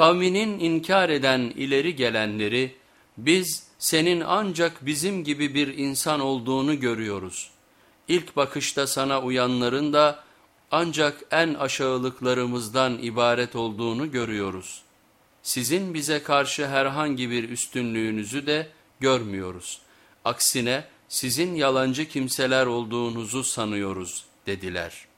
Kavminin inkar eden ileri gelenleri biz senin ancak bizim gibi bir insan olduğunu görüyoruz. İlk bakışta sana uyanların da ancak en aşağılıklarımızdan ibaret olduğunu görüyoruz. Sizin bize karşı herhangi bir üstünlüğünüzü de görmüyoruz. Aksine sizin yalancı kimseler olduğunuzu sanıyoruz dediler.''